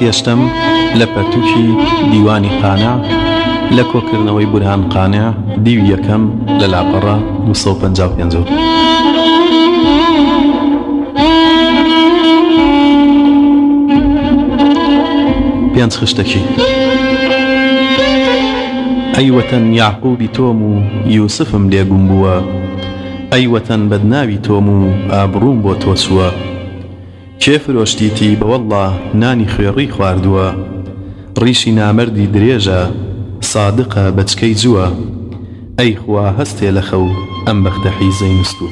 پێشتم لە پەرتوکی دیوانی قانە لە کۆکردنەوەی بورهان قانە دیوی یەکەم لە لاپەڕ 1950. پێنج خشتەکی ئەیوەتەن یاعقوبی تۆم و یوسفم لێگوم بووە ئەیوەتەن بەدناوی تۆم و ئابرووم بۆ تۆسووە کێ فرۆشتیتی بەوەله نانی خوێڕی خواردووە ڕیشی نامەردی درێژە سادقە بەچکەی جووە ئەی خوا هەستێ لە خەو ئەم بەختە حیزەی نستو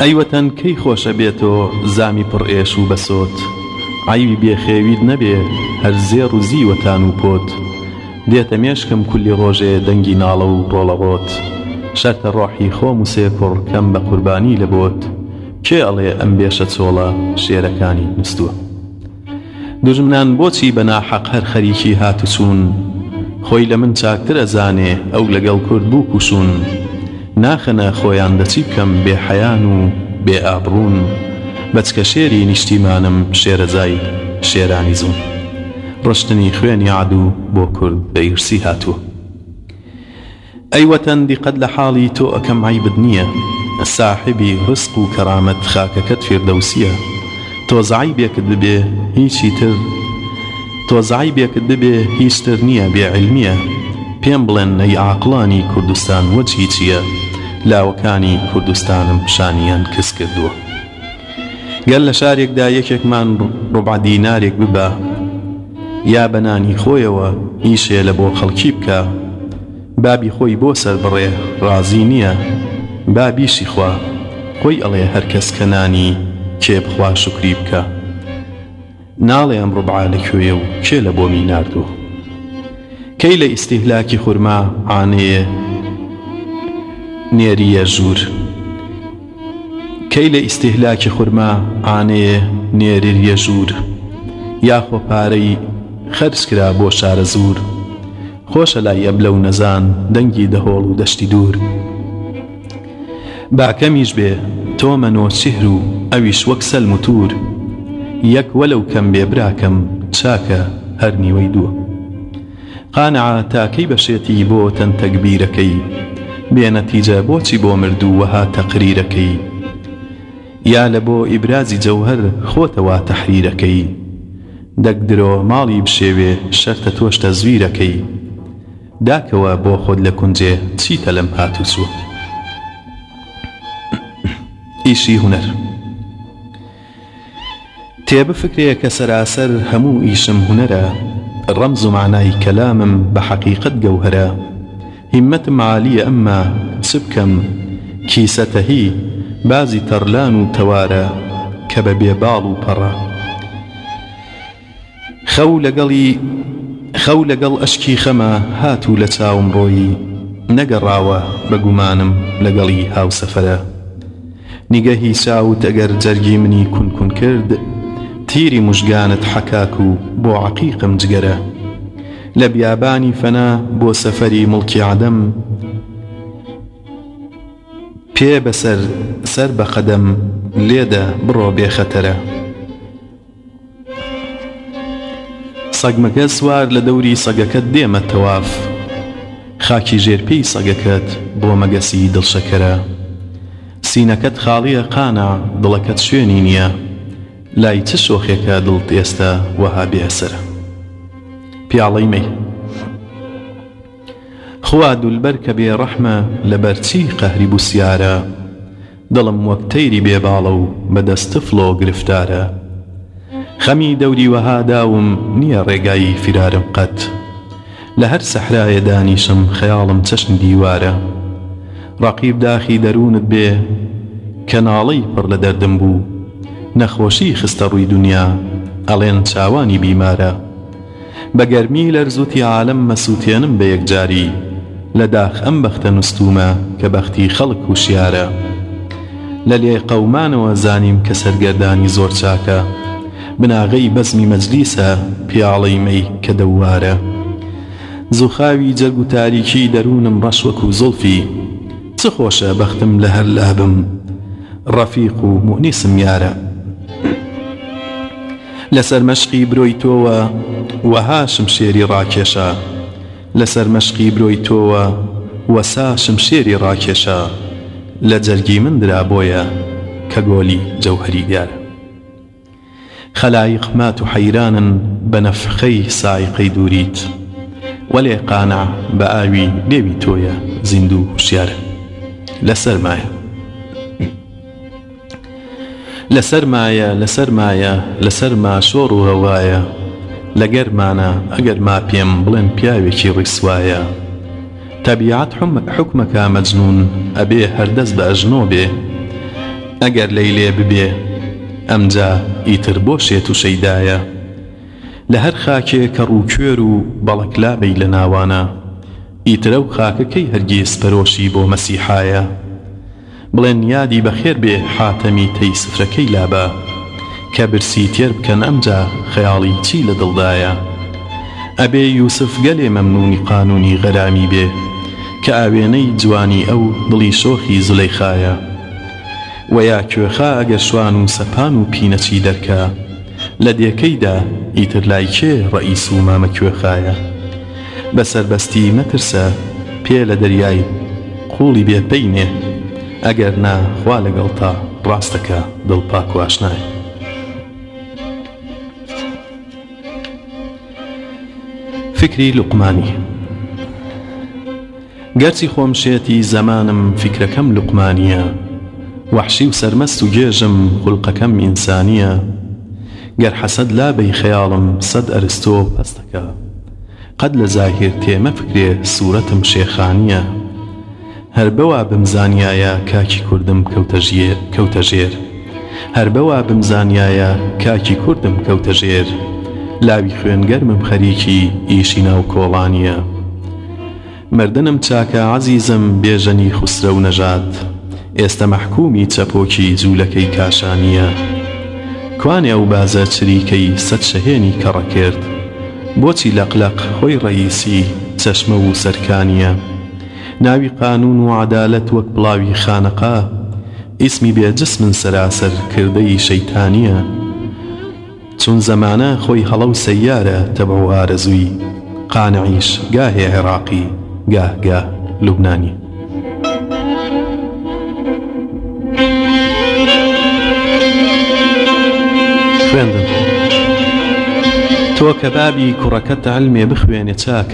ئەیوەتەن کەی خۆشە بێتەوە زامی پڕئێش و بەسۆت عیوی بێخێوید نەبێ هەر زێر و زیوەتان و پۆت دێتە مێشکم کولی ڕۆژێ دەنگی ناڵە و ڕۆڵەڕۆت شەرتە ڕۆحی خۆم و سێ کوڕ کەم بە قوربانی لە بۆت کێ ئەڵێ ئەم بێشە چۆڵە شێرەکانی نستووە دژمنان بۆچی بەناحەق هەر خەریکی هاتوچوون خۆی لە من چاکتر ئەزانێ ئەو لەگەڵ کورد بوو کوشون ناخەنە خۆیان دەچی بکەم بێحەیان و بێ ئابڕون بەچکە شێری نیشتیمانم شێرەزای شێرانی زوون ڕشتنی خوێنی عادوو بۆ کورد بە ئیرسی هاتووە ئەیوەتەن دیقەت لە حاڵی تۆ ئەەکەم عیبت نییە ساحبی ڕسق و کەرامەت خاکەکەت فێردەوسیە تۆزعی بێکت ببێ هیچی تر تۆزعی بێکت ببێ هیچتر نییە بێعلمیە پێم بڵێن نەی عاقلانی کوردستان وەچی چییە لاوەکانی کوردستانم شانیان کەس کردووە گەل لە شارێکدا یەکێکمان ڕوبعدینارێک ببە یا بەنانی خۆیەوە ئیشێ لە بۆ خەڵکی بکە بابی خۆی بۆ سەر بڕێ ڕازی نییە با بیشی خوا خۆی ئەڵێ هەرکەس کە نانی کێبخوا شکری بکە ناڵێ ئەم ڕوبعا لەکوێ و کێ لە بۆمی نردوو کەی لە ئیسیهلاکی خورما عانەیە نێریە ژوور کەی لە ئیسیهلاکی خورما عانەیە نێریە ژوور یاخۆ پارەی خرج کرا بۆ شارە زور خۆشە لای ئەب لەو نەزان دەنگی دەهۆڵ و دەشتی دوور. باکەمیش بێ تۆمەنۆ سیحر و ئەویش وەک سەلم و تور یەک وەلەو کەم بێ براکەم چاکە هەر نیوەی دووە قانعا تاکەی بەشێتی بۆ تەن تەکبیرەکەی بێنەتیجە بۆچی بۆ مردوو وەها تەقریرەکەی یا لە بۆ ئیبرازی جەوهر خۆتەوا تەحریرەکەی دەک درۆ ماڵی بشێوێ شەرتە تۆشتە زویرەکەی داکەوە بۆ خۆت لە کونجێ چیتە لەم هاتوچوە ئیشی هوەر تێبە فکرەیە کە سەراسەر هەموو ئیشم هوەرە ڕەمز و معنای کەلامم بە حەقیقت گەوهرە هیمەتم عالیە ئەمما چ بکەم کیسەتەهی بازی تەرلان و تەوارە کە بە بێباڵ و پەڕە خەو لەگەڵی خەو لەگەڵ ئەشکی خەمە هاتو لە چاوم ڕۆیی نەگەڕاوە بە گومانم لەگەڵی هاوسەفرە نیگەهی ساوت ئەگەر جەرگی منی کونکون کرد تیری مژگانت حەکاک و بۆ عقیقم جگەرە لە بیابانی فەنا بۆ سەفەری مڵکی عدەم پێ بەسەر سەر بە خەدەم لێدە بڕۆ بێخەتەرە سەگمەکە سوار لە دەوری سەگەکەت دێمە تەواف خاکی ژێرپی سەگەکەت بۆ مەگەسی دڵشەکەرە سینەکەت خاڵیە قانە دڵەکەت شوێنی نییە لای چ شۆخێکە دڵت ئێستا وەها بێسرە پیاڵەی مەی خوا دولبەر کە بێ ڕەحمە لە بەرچی قەهری بوسیارە دڵم وەک تەیری بێباڵە و بەدەستە فلۆ گرفتارە خەمی دەوری وەهاداوم نییە ڕێگایی فرارم قەت لە هەر سەحرایە دانیشم خەیاڵم چەشن دیوارە ڕقیب داخی دەروونت بێ کەناڵی پڕ لە دەردم بوو نەخۆشی خستە ڕووی دنیا ئەڵێن چاوانی بیمارە بە گەرمی لەرزوتی عالم مەسووتێنم بە یەکجاری لە داخ ئەم بەختە نووسومە کە بەختی خەڵک وشیارە لە لێ قەومانەوە زانیم کە سەرگەردانی زۆر چاکە بناغەی بەزمی مەجلیسە پیاڵەی مەی کە دەوارە زوخاوی جەرگ و تاریکی دەروونم ڕەشوەک و زڵفی چ خۆشە بەختم لە هەر لابم ڕەفیق و مونیسم یارە لەسەر مەشقی برۆی تۆوە وەهاشم شێری ڕاکێشە لەسەر مەشقی برۆی تۆوە وەساشم شێری ڕاکێشە لە جەرگی من درابۆیە کە گۆلی جەوهری دیارە خەلایق مات و حەیرانن بە نەفخەی سایقەی دووریت وەلێ قانع بە ئاوی دێوی تۆیە زیندوو هوشیارە لەسەرمایە لەسەرمایە لەسەرمایە لەسەرما شۆڕ و هەوایە لەگەرمانە ئەگەر ما پێم بڵێن پیاوێکی ڕیسوایە تەبیعات حکمەکە مەجنون ئەبێ هەردەست بە ئەژنۆ بێ ئەگەر لەیلێ ببێ ئەمجا ئیتر بۆ شێت و شەیدایە لە هەر خاکێ کە ڕووکوێر و بەڵکلابەی لە ناوانە ئیترە و خاکەکەی هەرگیز پەرۆشی بۆ مەسیحایە بڵێن یادی بەخێر بێ حاتەمی تەی سفرەکەی لابە کە برسی تێر بکەن ئەمجا خەیاڵی چی لە دڵدایە ئەبێ یوسف گەلێ مەمنونی قانونی غەرامی بێ کە ئاوێنەی جوانی ئەو دڵی شۆخی زلەیخایە ویا کوێخا ئەگەر شوان و سەپان و پینەچی دەرکە لە دێکەیدا ئیتر لای کێ ڕئیس و مامە کوێخایە بە سربەستی مەترسە پێ لە دەریایی قوڵی بێپەینێ ئەگەر ناخوا لەگەڵ تا ڕاستەکە دڵپاک واشنای فکری لوقمانی گەرچی خۆم شێتی زەمانم فکرەکەم لوقمانیە وحشی و سەرمەست و گێژم خوڵقەکەم ئینسانیە گەر حەسەد لابەی خەیاڵم سەد ئەرستۆ پەستەکە قەت لە زاهر تێمە فکرێ سوورەتم شێخانیە هەر بەوا بمزانیایە کاکی کوردم کەوتەژێر هەر بەوا بمزانیایە کاکی کوردم کەوتەژێر لاوی خوێنگەرمم خەریکی ئیشی ناو کۆڵانیە مردنم چاکە عزیزم بێژەنی خوسرە و نەژات ئێستا مەحکومی چەپۆکی جوولەکەی کاشانیە کوانێ و بازە چریکەی سەد شەهێنی کەڕەکرد بۆچی لەقلق خۆی ڕەیسی چەشمە و سەرکانیە ناوی قانون و عدالت وەک بڵاوی خانەقا ئیسمی بێجسمن سەراسەر کردەی شەیتانیە چون زەمانە خۆی هەڵە و سەیارە تەبع و ئارەزووی قانعیش گاهێ عێراقی گاهگاه لوبنانی تو کبابی کرکت علمی بخوانی بخوێنێ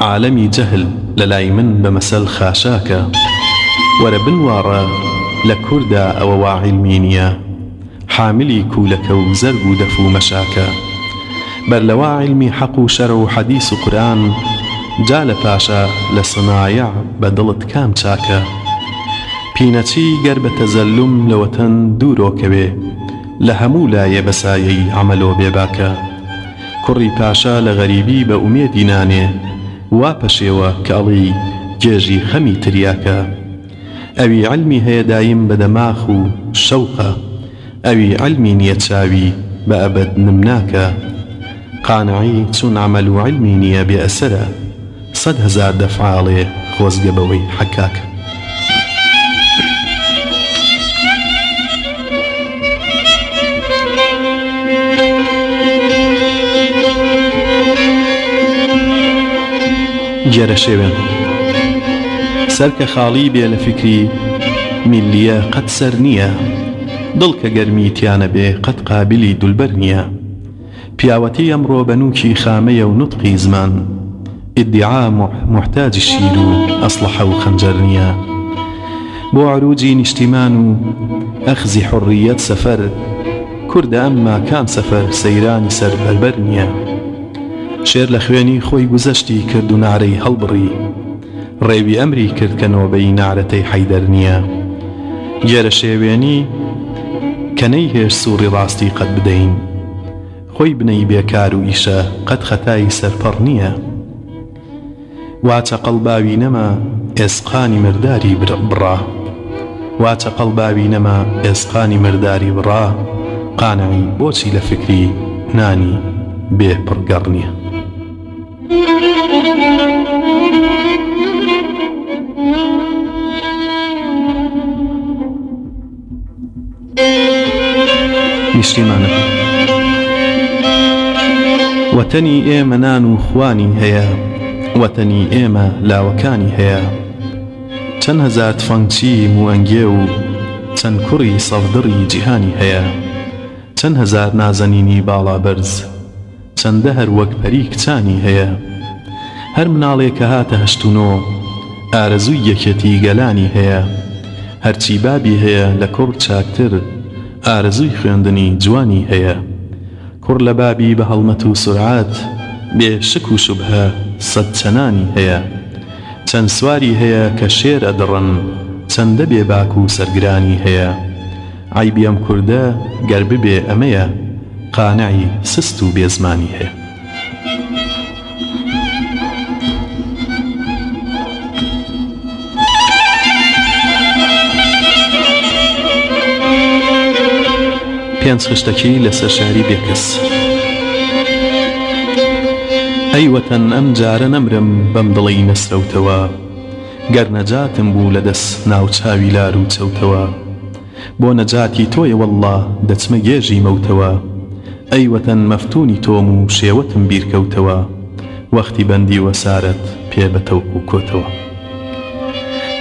عالمی جهل للايمن لەلای من بە مەسەل خاشاکە وارا بنوارە او کووردا ئەوە حاملی کوولەکە و زەرگ و دەف و مەشاکە بەر لەوا عیلمی حەق و شەرە و حەدیس و قورآن جا کام چاکە پینەچی گرب تزلم لوتن دورو دوورۆکەوێ لە هەموو لایە بەسایەی کوڕی پاشا لە غەریبی بە ئومێدی نانێ وا پەشێوە کەڵی جێژی خەمی تریاکە ئەوی علمی هەیە دایم بە دەماخ و شەوقە ئەوی علمی نییە چاوی بە ئەبەت نمناکە قانعی چون عمل و علمی نییە بێ ئەسرە سەد هزار دەفعاڵێ خۆزگە بەوەی حەکاکە جێرە شێوێن سەرکە خاڵی بێ لە قد میلیە قەت سەر نییە دڵ کە گەرمی تیانە بێ قەت قابلی دولبەر نییە پیاوەتی ئەمڕۆ بەنووکی خامەیە و نوتقی زمان ئیدعا محتاج شیر و ئەسلحە و خەنجەر نییە بۆ عروجی نیشتیمان و ئەخزی حڕیەت سەفەر کووردە ئەمما کام سەفەر سەیرانی سەر بەربەر نییە شێر لە خوێنی خۆی گوزەشتی کرد و نارەی هەڵبڕی ڕێوی ئەمری کرد کە نۆبەی نارەتەی حەیدەر نییە گێرە شێوێنی کەنەی هێش سووری ڕاستی قەت بدەین خۆی بنەی بێکار و ئیشە قەت خەتایی سەرپەڕ نییە واتە قەڵباوی نەما ئێسقانی مرداری بڕا واتە قەڵباوی نەما ئێسقانی مرداری بڕا قانەوی بۆچی لە فکری نانی بێ پڕگەڕ نییە نیشتیمانە وەتەنی ئێمە نان و خوانی هەیە وەتەنی ئێمە لاوەکانی هەیە چەند هەزار فەنچی موەنگێ و چەند کوڕی سەڵدڕی جیهانی هەیە چەند هەزار نازەنینی باڵا بەرز چەندە هەر وەک پەری کچانی هەیە هەر مناڵێکە هاتە هەشتونۆ ئارەزووی یەکەتی گەلانی هەیە هەرچی بابی هەیە لە کوڕ چاکتر ئارەزووی خوێندنی جوانی هەیە کوڕ لە بابی بە هەڵمەت و سرعات بێ شک و شوبهە سەد چەنانی هەیە چەند سواری هەیە کە شێرە دڕن چەندە بێ باک و سەرگرانی هەیە عیبیم کووردە گەر ببێ ئەمەیە قانایی سست و بێزمانی هەیە پێنج خشتەکی لەسەر شاری بێکەس ئەی وەتەن ئەم جارە نەمرم بەم دڵی نەسرەوتەوە گەر نەجاتم بوو لەدەست ناوچاوی لار و چەوتەوە بۆ نەجاتی تۆیە وەڵڵا دەچمە گێژی مەوتەوە ئەی وەتەن مەفتونی تۆم و شێوەتم بیرکەوتەوە وەختی بەندی وەسارت پێ بەتەوک و کۆتەوە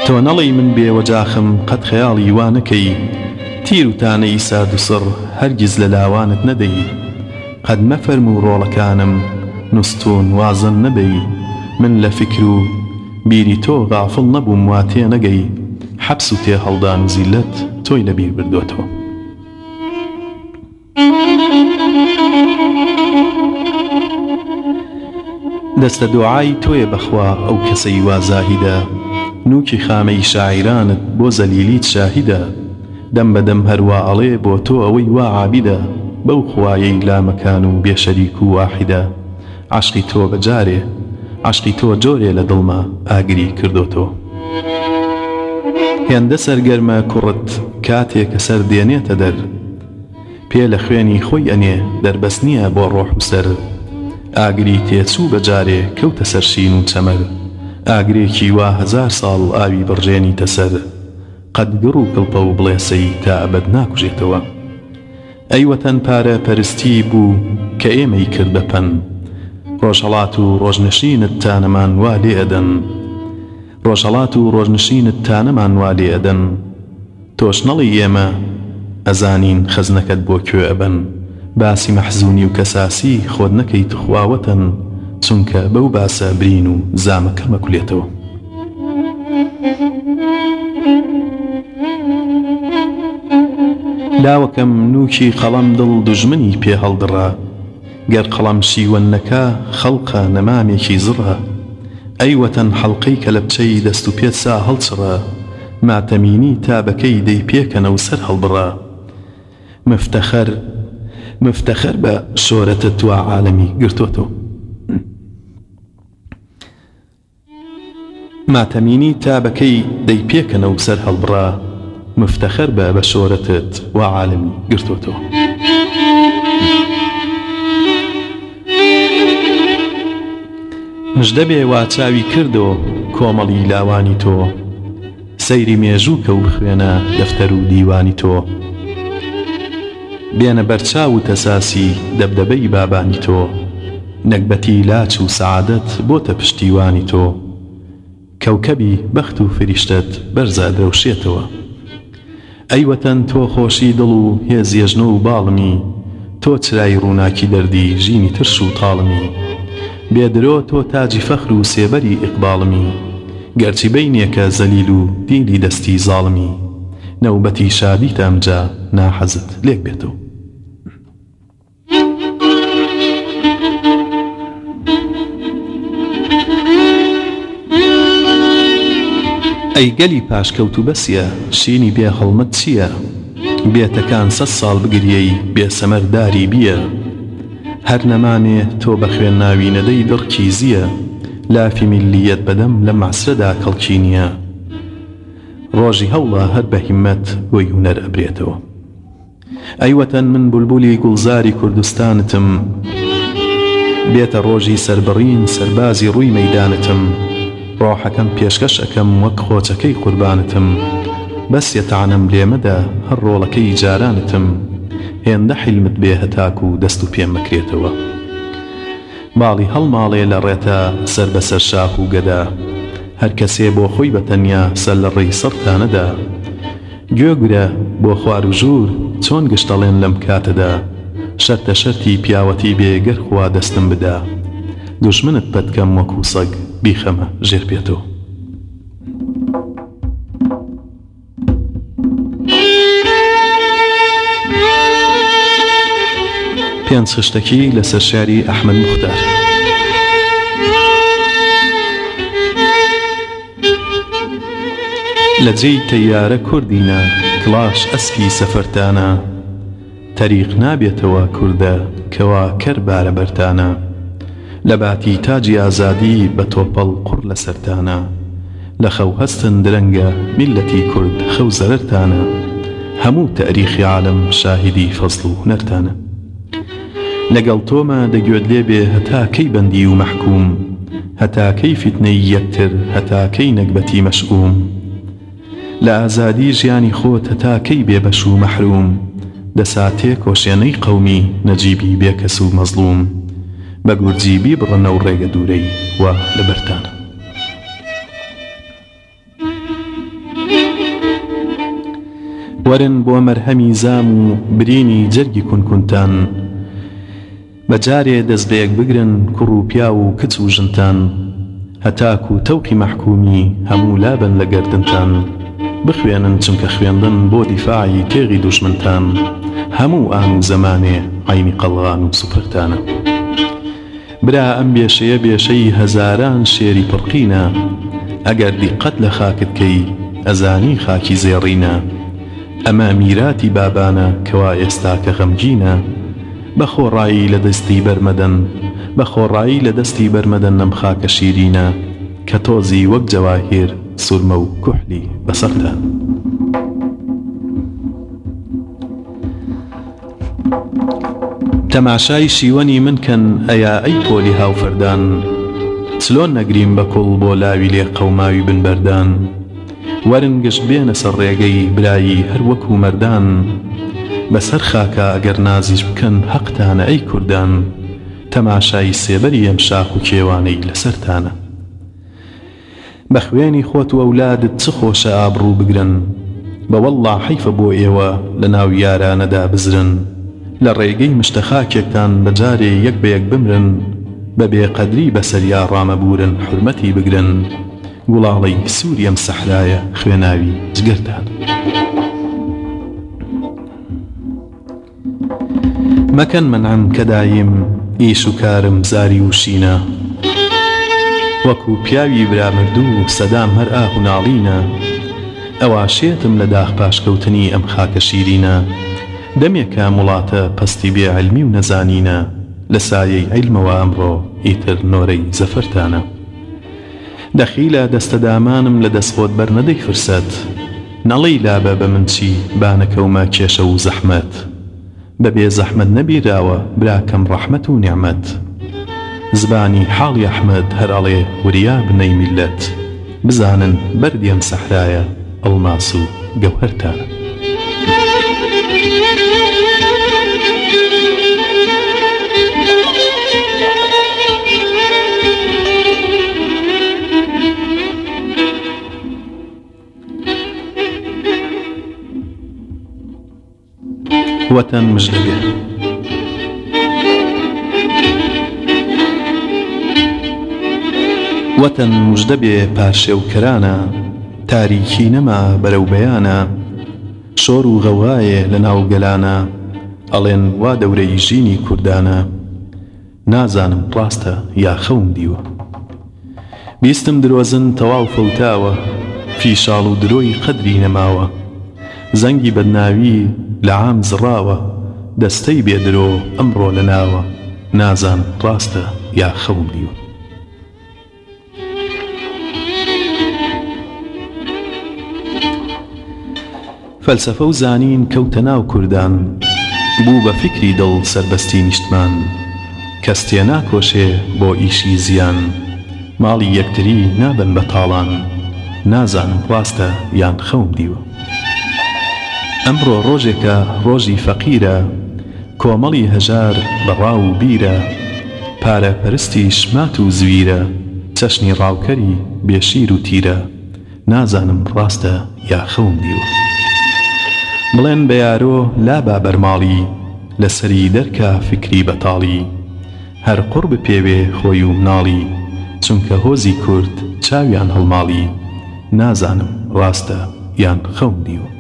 تۆ نەڵی من بێوەجاخم قەت خەیاڵی وانەکەی تیر و تانەی ساد و سڕ هەرگیز لە لاوانت نەدەی قەد مەفەرم و ڕۆڵەکانم نوستون وازن نەبەی من لە فکر و بیری تۆ غافڵ نەبووم واتێ نەگەی حەبس و تێ هەڵدان زیلت تۆی لەبیر بردوێتەوە دەستە دوعای تۆیە بەخوا ئەو کەسەی وازاهیدە نوکی خامەی شاعیرانت بۆ زەلیلیت شاهیدە دەم بەدەم هەروە ئەڵێ بۆ تۆ ئەوەی وا عابیدە بەو خوایەی لامەکان و بێشەریک و واحیدە عشقی تۆ بەجارێ عشقی تۆ جۆرێ لە دڵما ئاگری کردۆتۆ هێندە سەرگەرمە کوڕت کاتێک کە سەر دێنێتە دەر پێ لە خوێنی خۆی ئەنێ دەربەست نییە بۆ ڕۆح و سەر ئاگری تێچوو بەجارێ کەوتە سەرشین و چەمەر ئاگرێکی وا هزار ساڵ ئاوی بڕژێنی تەسەر قەدگر و کڵپە و بڵێسەی تا ئەبەد ناکوژێتەوە ئەیوەتەن پارە پەرستی بوو کە ئێمەی کردە پەن ڕۆژهڵات و ڕۆژنشینت تانەمان وا لێ ئەدەن ڕۆژهڵات و ڕۆژنشینت تانەمان وا لێ ئەدەن تۆشنەڵی ئێمە ئەزانین خزنەکەت بۆ کوێ ئەبن باسی مەحزونی و کەساسی خۆت نەکەیت خواوەتەن چونکە بەو باسە برین و زامەکە مەکولێتەوە لاوەکەم نوکی قەڵم دڵ دژمنی پێ هەڵدڕا گەر قەڵم شیوەنەکە خەڵقە نەمامێکی زڕە ئەیوەتەن حەڵلقەی کە لە بچەی دەست و پێت سا هەڵچڕە ماتەمینی تابەکەی دەی پێکەنە و سەر هەڵبڕە مفتەخەر مفتەخەر بە شۆرەتە توا عاالەمی گرتوتەوە ماتەمینی تابەکەی دەی پێکەنە و سەر هەڵبڕا مفتەخەر بە بە شۆرەتت و عاالەمی گرتوتەوە. مژدەبێ واچاوی کردەوە کۆمەڵی لاوانی تۆ سەیری مێژوو کە و خوێنە دەفتەر و دیوانی تۆ بێنە بەرچاو و تەساسی دەبدەبەی بابانی تۆ نەکبەتی لاچ و سعادەت بۆتە پشتیوانی تۆ کەوکەبی بەخت و فریشتت بەرزە دەوشێتەوە ئەیوەتەن تۆ خۆشی دڵ و هێزیێژنە و باڵمی تۆ چرای ڕووناکی دەردی ژینی ترش و تاڵمی بێدرۆ تۆ تاجی فەخر و سێبەری ئیقباڵمی گەرچی بینێکە زەلیل و دیلی دەستی زاڵمی نەوبەتی شادی تامجا ناحەزت لێک بێتەوە ئەی گەلی پاشکەوت و بەسیە شینی بێ هەڵمت چییە؟ بێتەکان سە ساڵ بگریەی بێسەمەرداری بیە هەر نەمانێ تۆ بە خوێن ناوینەدەی دڵکیزیە لافی میلیەت بەدەم لە ماسرەدا کەڵکی نییە ڕۆژی هەوڵە هەر بە هیمەت بۆی هوەر ئەبرێتەوە ئەیوەتەن من بولبولی گوڵزاری کوردستانتم بێتە ڕۆژی سربڕین سەربازی ڕووی مەدانتم ڕۆحەکەم پێشکەش ئەەکەم وەک خۆچەکەی قوربانتم بەس یەتانم لێمەدە هەر ڕۆڵەکەی جارانتم هێندە حیلمت بێ هەتاک و دەست و پێم مەکرێتەوە باڵی هەڵماڵێ لە ڕێتە سەر بەسەر شاخ و گەدا هەر کەسێ بۆ خۆی بەتەنیا سەر لە ڕێی سەرتانەدا گوێگرە بۆ خوار و ژوور چۆن گشتەڵێن لەم کاتەدا شەرتە شەرتی پیاوەتی بێگەر خوا دەستم بدە دوشمنت پەتکەم وەکو سەگ بیخەمە ژێر بێتەوە پێنج خشتەکی لەسەر شاری ئەحمد مختار. لە جێی تەیارە کوردینە کلاش ئەسپی سەفەرتانە، تەریق نابێتەوە کووردە کەوا کەر بارە بەرتانە. لە باتی تاجی ئازادی بە تۆپەڵ قڕ لە سەرتانە لە خەو هەستن درەنگە میلەتی کورد خەو زەرتانە هەموو تەریخی عالم شاهدی فەزل و هونەرتانە لەگەڵ تۆمە دەگوێت لێبێ هەتاکەی بەندی و مەحکوم هەتاکەی فیتنەی یەکتر هەتاکەی نەکبەتی مەشئوم لە ئازادی ژیانی خۆت هەتاکەی بێبەش و مەحروم دەساتێ کۆشێنەی قەومی نەجیبی بێکەس و مەزلوم بە گورجیبی بڕنە و ڕێگە دوورەی و لەبەرتانە وەرن بۆ مەرهەمی زام و برینی جەرگی کونکونتان بەجارێ دەستبێک بگرن کوڕ و پیا و کچ و ژنتان هەتاک و تەوقی مەحکومی هەموو لابن لە گردنتان بخوێنن چونکە خوێندن بۆ دیفاعی تێغی دوشمنتان هەموو ئان و زەمانێ عینی قەڵغان و سوپرتانە. برا ئەم بێشەیە بێشەی هەزاران شێری پڕقینە ئەگەر دیقەت لە خاکتکەی ئەزانی خاکی زێڕینە ئەمە میراتی بابانە کەوا ئێستا کە غەمگینە بە خۆڕایی لە دەستی بەرمەدەن بە خۆڕایی لە دەستی بەرمەدەن نەم خاکە شیرینە کە تۆزی وەک جەواهیر سوورمە و کوحلی بەسەردە. تەماشای شیوەنی منکەن ئەیا ئەی پۆلی هاوفەردان چلۆن نەگریم بە کۆڵ بۆ لاوی لێ قەوماوی بنبەردان وەرن گشت بێنە سەر ڕێگەی برایی هەر وەکو مەردان بەسەر خاکە ئەگەر نازیش بکەن حەقتانە ئەی کوردان تەماشای سێبەری ئەم شاخ و کێوانەی لەسەرتانە بە خوێنی خۆت و ئەولادت چ خۆشە ئابروو بگرن بەوەڵا حیفە بۆ ئێوە لە ناو یارانەدا بزرن لە ڕێگەی مشتەخاکێکتان بەجارێ یەک بەیەک بمرن بە بێقەدری بەسەریا ڕامەبورن حرمەتی بگرن گوڵاڵی سووریم سەحرایە خوێناوی جگرتان. مەکەن منعم کە دایم ئیش و کارم زاری وشینە وەکو پیاوی برامردوو سەدام هەر ئاهوناڵینە ئەوە شێتم لە داخ پاشکەوتنی ئەم خاکە شیرینە دەمێکە مڵاتە پەستی بێعلمی و نەزانینە لە سایەی عیلمەوە ئەمڕۆ ئیتر نۆرەی زەفرتانە دەخیلە دەستەدامانم لە دەستخۆت بەر نەدەی فرسەت نەڵی لابە بە من چی بانەکەومە کێشە و زەحمەت بەبێ زەحمد نەبیراوە براکەم ڕەحمەت و نیعممەت زبانی حاڵی ئەحمد هەراڵێ وریا بنەی میلەت بزانن بەردیم سەحرایە ئەڵماس و گەوهرتانە. قوتان مژدەبێ. وەتەن مژدەبێ پارشێوکەرانە، تاریکی نەما بەرەو بەیانە، شۆر و غەوایە لە ناو گەلانە، ئەڵێن وا دەورەی ژینی کوردانە، نازانم پڵاستە یا خەون دیوە. بیستم درۆزن تەواو فەوتاوە، فیشاڵ و درۆی قەدری نەماوە. زەنگی بەدناوی لە عام زڕاوە دەستەی بێدرۆ ئەمڕۆ لە ناوە نازان ڕاستە یا خەوم دیوە فەلسفە و زانین کەوتە ناو کوردان بوو بە فکری دڵ سربەستی نیشتمان کەستێ ناکۆشێ بۆ ئیشی زیان ماڵی یەکتری نابن بە تاڵان نازانم ڕاستە یان خەوم دیوە ئەمڕۆ ڕۆژێکە ڕۆژی فەقیرە کۆمەڵی هەژار بەڕاو و بیرە پارە پەرستی شمات و زویرە چەشنی ڕاوکەری بێشیر و تیرە نازانم ڕاستە یاخەوم دیوە بڵێن بەیارۆ لا بابەرماڵی لەسەری دەرکە فکری بەتاڵی هەر قڕ بپێوێ خۆی و مناڵی چونکە هۆزی کورد چاویان هەڵماڵی نازانم ڕاستە یان خەوم دیوە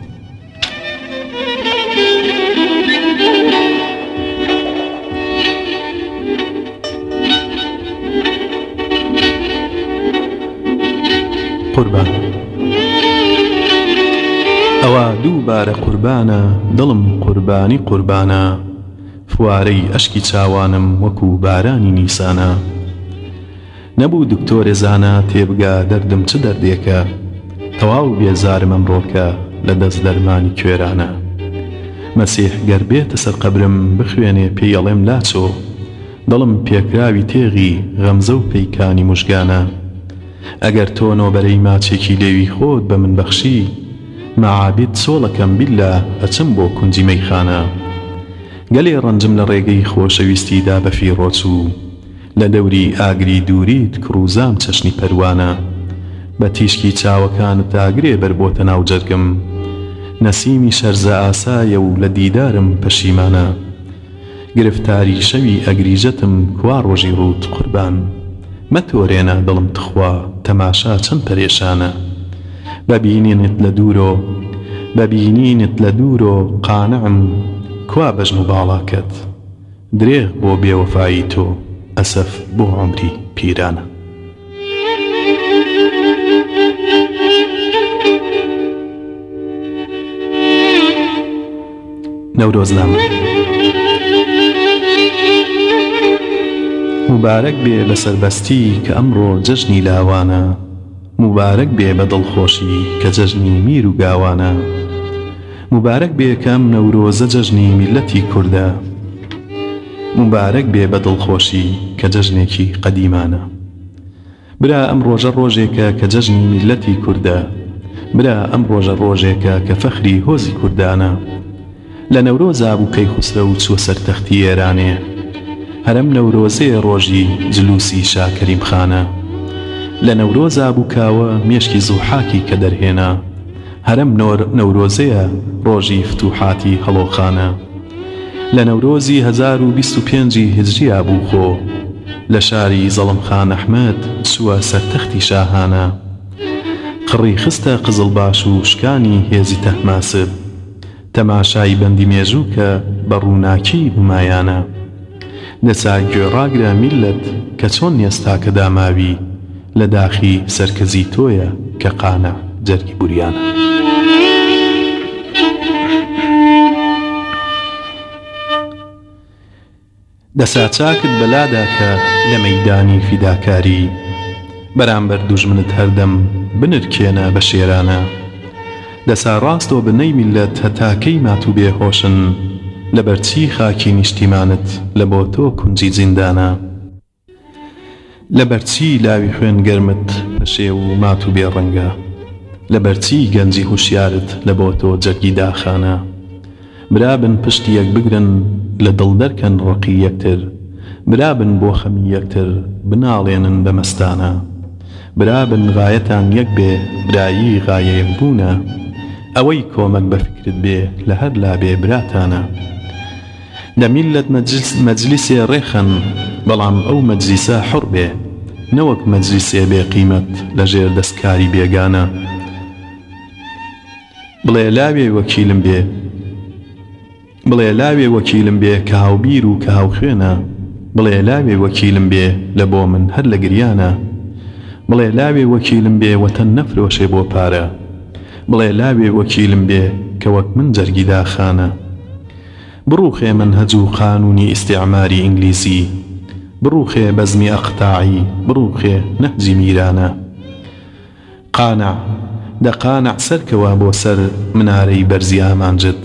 قوربان ئەوە دووبارە قوربانە دڵم قوربانی قوربانە فوارەی ئەشکی چاوانم وەکو بارانی نیسانە نەبوو دکتۆرێزانە تێبگا دەردم چ دەردێکە تەواو بێزارم ئەمڕۆکە لە دەست دەرمانی کوێرانە مەسیح گەر بێتە سەر قەبرم بخوێنێ پێیەڵێم لاچۆ دڵم پێکراوی تێغی غەمزە و پەیکانی مژگانە ئەگەر تۆ نۆبەرەی ماچێکی لێوی خۆت بە من بەخشی مەعابید چۆڵەکەم بیللا ئەچم بۆ کونجی مەیخانە گەلێ ڕەنجم لە ڕێگەی خۆشەویستیدا بەفی ڕۆچوو لە دەوری ئاگری دووریت کڕوزام چەشنی پەروانە بە تیشکی چاوەکانت داگرێ بەر بۆتە ناو جەرگم نەسیمی شەرزە ئاسایە و لە دیدارم پەشیمانە گرفتاری شەوی ئەگریژەتم کوا ڕۆژی ڕوت قوربان مەتۆرێنە دڵم تخوا تەماشا چەند پەرێشانە بەبینێنت لە دوورۆ بەبینینت لە دوورۆ قانەم کوا بەژن و باڵاکەت درێغ بۆ بێوەفایی تۆ ئەسف بۆ عمری پیرانە نەورۆزنامە. مبارەک بێ بە سربەستی کە ئەمڕۆ جەژنی لاوانە مبارەک بێ بە دڵخۆشی کە جەژنی میر و گاوانە مبارەک بێ کەم نەورۆزە جەژنی میلەتی کووردە مبارەک بێ بە دڵخۆشی کە جەژنێکی قەدیمانە برا ئەم ڕۆژە ڕۆژێکە کە جەژنی میلەتی کووردە برا ئەم ڕۆژە ڕۆژێکە کە فەخری هۆزی کوردانە لە نەورۆ زابووکەی خوسرە و چوە سەرتەختی ئێرانێ هەرم نەورۆزێ ڕۆژی جلوسی شاکریم خانە لە نەورۆزا بووکاوە مێشکی زوحاکی کە دەرهێنا هەرم نەورۆزەیە ڕۆژی فتوحاتی هەڵۆخانە لە نەورۆزی 1925 هجریا بوو خۆ لە شاری زەڵم خان ئەحمد سووە سەرتەختی شاهانە قڕی خستە قزڵ باش و شکانی هێزی تەحماسب تەماشای بەندی مێژوو کە بە ڕووناکی بمایانە دەساگوێڕاگرە میلت کە چۆن نیێستاکە داماوی لە داخی سەرکەزی تۆیە کە قانە جەرگی بوریانە. دەسا چاکت بەلادا کە لە مەدانی فیداکاری بەرامبەر دوژمنت هەردەم بنرکێنە بە شێرانە دەسا ڕاستەوە بنەی میلەت هەتاکەی مات و بێهۆشن لە بەرچی خاکی نیشتیمانت لە بۆ تۆ کونجی زیندانە لە بەرچی لاوی خوێن گەرمت بە شێو و مات و بێڕەنگە لە بەرچی گەنجی هوشیارت لە بۆ تۆ جەرگی داخانە برابن پشتی یەک بگرن لە دڵ دەرکەن ڕقی یەکتر برابن بۆ خەمی یەکتر بناڵێنن بە مەستانە برابن غایەتان یەک بێ برایی غایەیەک بوونە ئەوەی کۆمەک بە فکرت بێ لە هەر لابێ براتانە. لە میلت مەجلیسێ ڕێخەن بەڵام ئەو مەجلیسە حڕ بێ نەوەک مەجلیسێ بێ قیمەت لەژێر دەستکاری بێگانە بڵێ لاوێ وەکیلم بێ بڵێ لاوێ وەکیلم بێ کە هاوبیر و کە هاوخێنە بڵێ لاوێ وەکیلم بێ لە بۆ من هەر لە گریانە بڵێ لاوێ وەکیلم بێ وەتەن نەفرۆشێ بۆ پارە بڵێ لاوێ وەکیلم بێ کە وەک من جەرگیدا خانە بڕوخێ من هەج و قانونی ئیسیعماری ئینگلیسی بڕوخێ بەزمی ئەختاعی بڕوخێ نەحجی میرانە قانع دەقانع سەرکەوە بۆ سەر منارەی بەرزی ئامانجت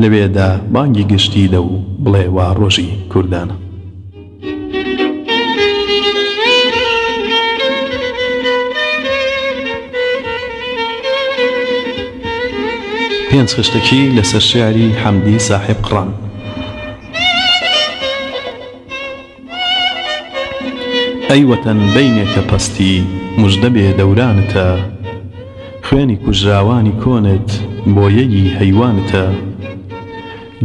لەوێدا بانگی گشتی لەو بڵێ وا ڕۆژی کوردانە پێنج خشتەکی لەسەر شیعری حەمدی ساحب قڕان. ئەی وەتەن بینێکە پەستی مژدەبێ دەورانتە، خوێنی کوژراوانی کۆنت بۆ یەگی هەیوانتە،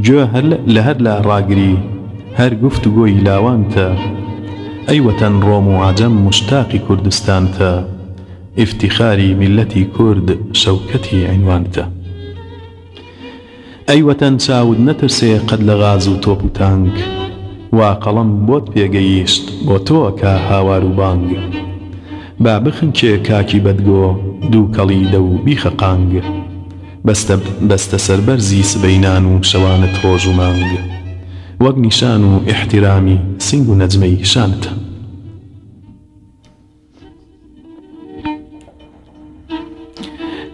گوێ لە هەر لا ڕاگری هەر گفت و گۆی لاوانتە، ئەی وەتەن ڕۆم و عجەم مشتاقی کوردستانتە، ئفتیخاری میلەتی کورد شەوکەتی عینوانتە. ئەیوەتەن چاود نەترسێ قەت لە غاز و تۆپ و تانگ وا قەڵم بۆت پێگەیشت بۆ تۆ کا هاوار و بانگ با بخنکێ کاکی بەدگۆ دوو کەڵی دە و بیخە قانگ بەستە بەستە سەربەرزی سبەینان و شەوانت ڕۆژ و مانگ وەک نیشان و احتیرامی سنگ و نەجمەی شانتە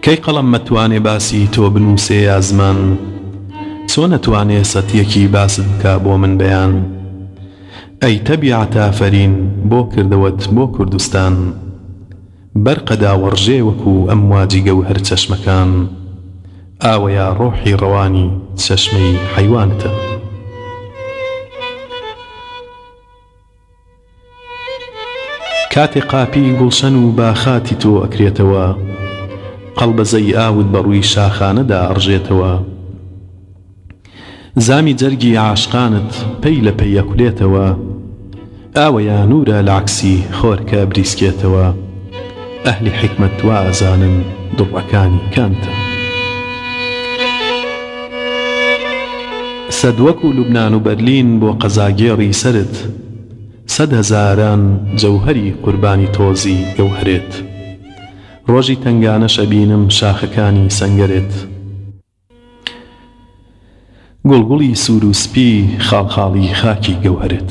کەی قەڵم مەتوانێ باسی تۆ بنووسێ یا زمان چۆ نەتوانێ سەتیەکی باست بکە بۆ من بەیان ئەی تەبیعتەفەرین بۆ کردەوەت بۆ کوردستان بەرقەدا وەڕژێ وەکو ئەمواجی گەوهر چەشمەکان ئاوەیە ڕۆحی ڕەوانی چەشمەی حیوانتە. کاتێ قاپی گوڵشەن و باخاتی تۆ ئەکرێتەوە، قەڵبەزەی ئاود بەڕووی شاخانەدا ئەڕژێتەوە. زامی جەرگی عاشقانت پێی لە پێی یەکولێتەوە ئاوەیە نورە لاکسی خۆرکە بریسکێتەوە ئەهلی حکمت وازانن دڵەکانی کانتە سەدوەک و لوبنان و بەرلین بۆ قەزاگێڕی سرت سەد هەزاران جەوهری قوربانی تۆزی گەوهرێت ڕۆژی تنگانە شەبینم شاخەکانی سەنگەرێت گوڵگوڵی سوور و سپی خاڵخاڵی خاکی گەوهرت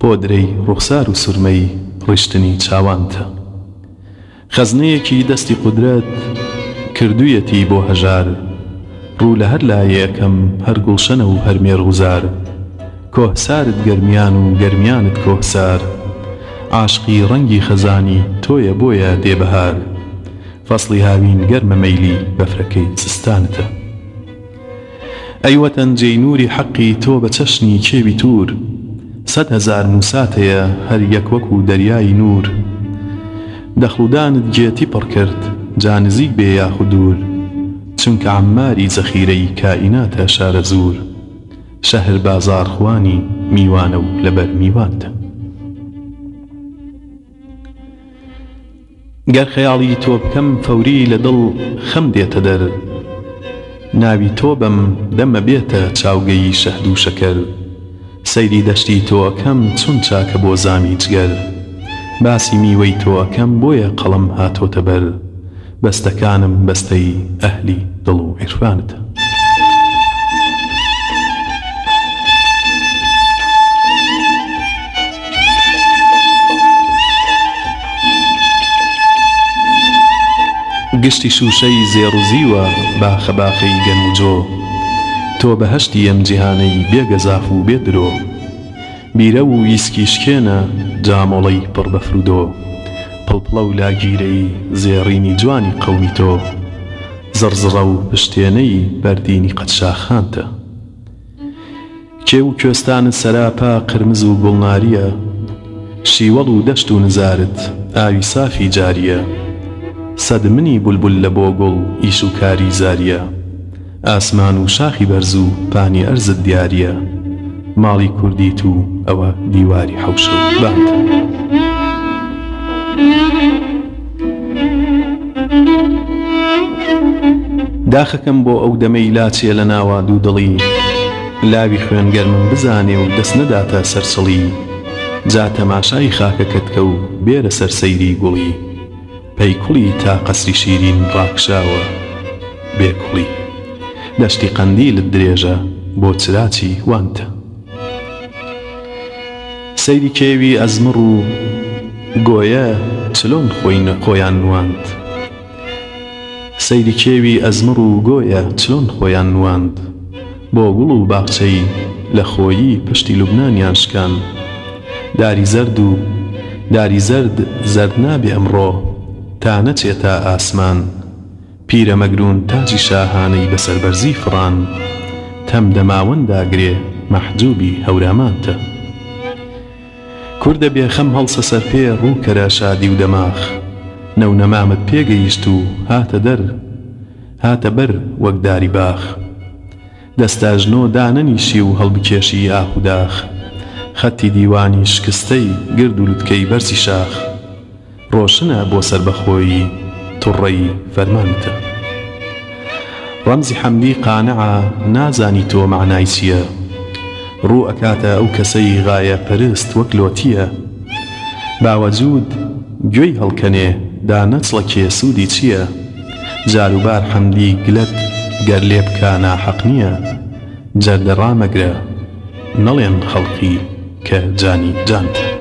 بۆ درەی ڕوخسار و سورمەی ڕشتنی چاوانتە خەزنەیەکی دەستی قدرەت کردویەتی بۆ هەژار ڕوو لە هەر لایەکەم هەر گوڵشەنە و هەرمێر غوزار کۆهسارت گەرمیان و گەرمیانت کۆهسار عاشقی ڕەنگی خەزانی تۆیە بۆیە دێبهار فەصلی هاوین گەرمە مەیلی بەفرەکەی زستانتە ئەیوەتەنجەی نووری حەقی تۆ بە چەشنی کێوی تور سەد هزار موساتەیە هەر یەک وەک و دەریایی نور دەخلودانت گێتی پڕ کرد جانزیک بێ یاخود دوور چونکە عماری زەخیرەی کائیناتە شارە زور شەهر بازارخوانی میوانە و لەبەر میوانتە گەر خەیاڵی تۆ بکەم فەوری لە دڵ خەم دێتە دەر ناوی تۆ بەم دەمە بێتە چاوگەی شەهد و شەکەل سەیری دەشتی تۆەکەم چون چاکە بۆ زامی جگەل باسی میوەی تۆەکەم بۆیە قەڵم هاتۆتە بەر بەستەکانم بەستەی ئەهلی دڵ و عێرفانتە گشتی شوشەی زێڕزیوە باخەباخەی گەنجۆ تۆ بەهشتی ئەم جیهانەی بێگەزاف و بێدرۆ بیرە و ویسکی شکێنە جامۆڵی پڕ بەفرودۆ پڵپڵە و لاگیرەی زێڕینی جوانی قەومی تۆ زرزڕە و پشتێنەی بەردینی قەتشاخانتە کێ و کوێستانت سەراپا قرمز و گوڵناریە شیوەڵ و دەشت و نزارت ئاوی سافی جاریە سەد منی بولبول لە بۆ گوڵ ئیش و کاری زاریە ئاسمان و شاخی بەرز و پانی ئەرزت دیارە ماڵی کوردیت و ئەوە دیواری حوشە و باند. داخەکەم بۆ ئەو دەمەی لاچێ لە ناوە دوو دڵی لاوی خوێنگەرمم بزانێ و دەست نەداتە سەرسڵی جا تەماشای خاکەکەت کە و بێرە سەرسەیری گوڵی پەیکوڵی تا قەسری شیرین ڕاکشاوە بێکوڵی دەشتی قەندیلت درێژە بۆ چراچی وانتە سەیری کێوی ئەزمڕ و گۆیە چلۆن خۆینە خۆیان نواند سەیری کێوی ئەزمڕ و گۆیە چلۆن خۆیان نواند بۆ گوڵ و باخچەی لە خۆیی پشتی لوبنانیان شکان داری زرد و داری زرد زرد نابێ ئەمڕۆ تا نەچێتە ئاسمان پیرە مەگرون تاجی شاهانەی بەسەر بەرزی فڕان تەم دەماوەنداگرێ مەحجوبی هەورامانتە کوردە بێخەم هەڵسە سەر پێ ڕووکەرە شادی و دەماخ نەونەمامت پێگەیشت و هاتە دەر هاتە بەر وەکداری باخ دەستاژنۆ دانەنیشی و هەڵبکێشی ئاخوداخ خەتی دیوانی شکستەی گرد و لوتکەی بەرسی شاخ ڕۆشنە بۆ سربەخۆیی توڕەی فەرمانتە ڕەمزی حەمدی قانەعە نازانی تۆ معنای چییە ڕوو ئەکاتە ئەو کەسەی غایە پەرست وەک لۆتیە باوەجود گوێی هەڵکەنێ دا نەچڵەکێ سوودی چییە جاروبار حەمدی گلت گەر لێ بکە ناحەق نییە جەردەڕامەگرە نەڵێن خەڵقی کە جانی جانتە